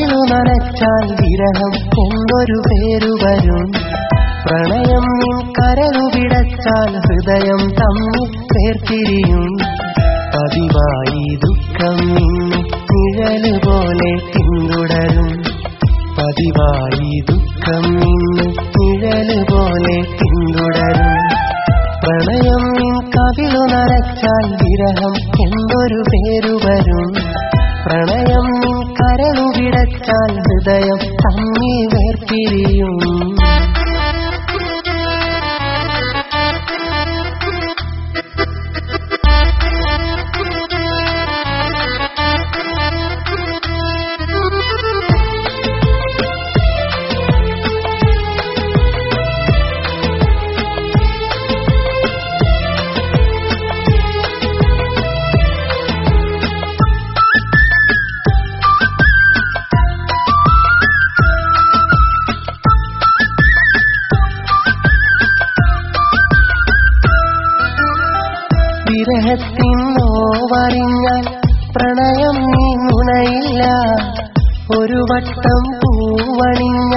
നനച്ചാൽ വിരഹം കൊണ്ടൊരു പേരു വരും പ്രണയം നിൻ കരളുപിടച്ചാൽ ഹൃദയം തമ്മിൽ ചേർത്തിരിയും പതിവായി ദുഃഖം നിഴൽ പോലെ പിന്തുടരും. പതിവായി ദുഃഖം നിഴൽ പോലെ പിന്തുടരും. പ്രണയം നിൻ കവിളു നനച്ചാൽ വിരഹം എന്തൊരു പേരു വരും പ്രണയം കരളു ഹൃദയം തമ്മി വേർപിരിയും. വിരഹത്തിൻ പ്രണയം നീ നുണയില്ല ഒരു വട്ടം പൂവണിഞ്ഞ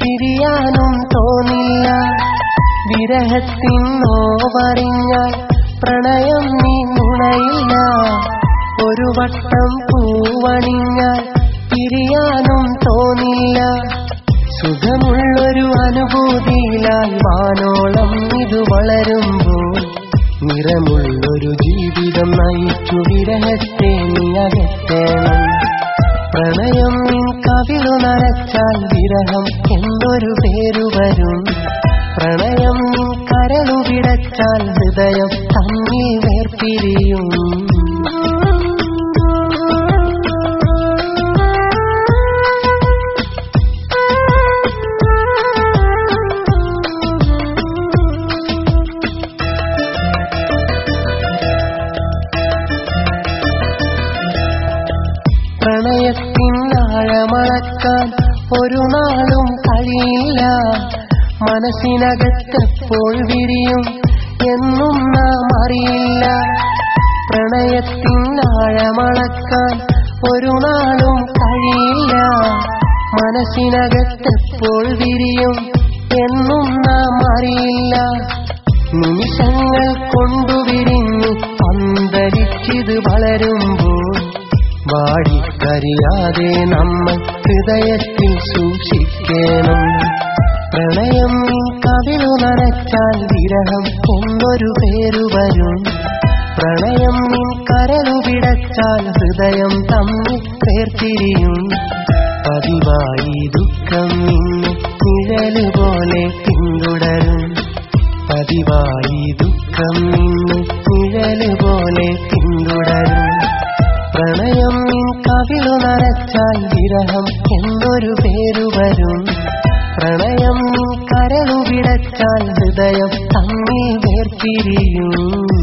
തിരിയാനും തോന്നില്ല. വിരഹത്തിൻ പ്രണയം നീ നുണയില്ല ഒരു വട്ടം പൂവണിഞ്ഞാൽ തിരിയാനും തോന്നില്ല. സുഖമുള്ളൊരു അനുഭൂതിയിലായി വാനോളം ഇത് വളരുമ്പോൾ നിറമുള്ളൊരു ജീവിതം നയിച്ചു വിരഹത്തെ നീ അകറ്റണം. പ്രണയം നിൻ കവിളു നനച്ചാൽ വിരഹം എന്നൊരു പേരു വരും. പ്രണയം നിൻ കരളു വിടച്ചാൽ ഹൃദയം തന്നെ വേർപിരിയും. ഒരു നാളും കഴിയില്ല. മനസ്സിനകത്തെപ്പോൾ വിരിയും എന്നും നാം അറിയില്ല. പ്രണയത്തിനാഴമളക്കാൻ ഒരു നാളും കഴിയില്ല. മനസ്സിനകത്തെപ്പോൾ വിരിയും എന്നും നാം അറിയില്ല. നിമിഷങ്ങൾ കൊണ്ടു വിരിഞ്ഞു അന്തരിച്ചിത് വളരുമ്പോൾ വാടിക്കരിയാതെ നമ്മൾ ഹൃദയത്തിൽ സൂക്ഷിക്കണം. പ്രണയം കവിളു നനച്ചാൽ വിരഹം ഒന്നൊരു പേരു വരും. പ്രണയം നീ കരളു വിടച്ചാൽ ഹൃദയം തമ്മിൽ ചേർത്തിരിയും പതിവായി ദുഃഖം നിന്നെ നിഴൽ പോലെ പിന്തുടരും. പതിവായി ദുഃഖം നിന്നെ നിഴൽ പോലെ കവിളു നനച്ചാൽ വിരഹം എന്നൊരു പേരു വരും. പ്രണയം കരളു വിടച്ചാൽ ഹൃദയം തമ്മിൽ വേർപിരിയും.